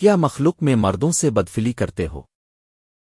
کیا مخلوق میں مردوں سے بدفلی کرتے ہو؟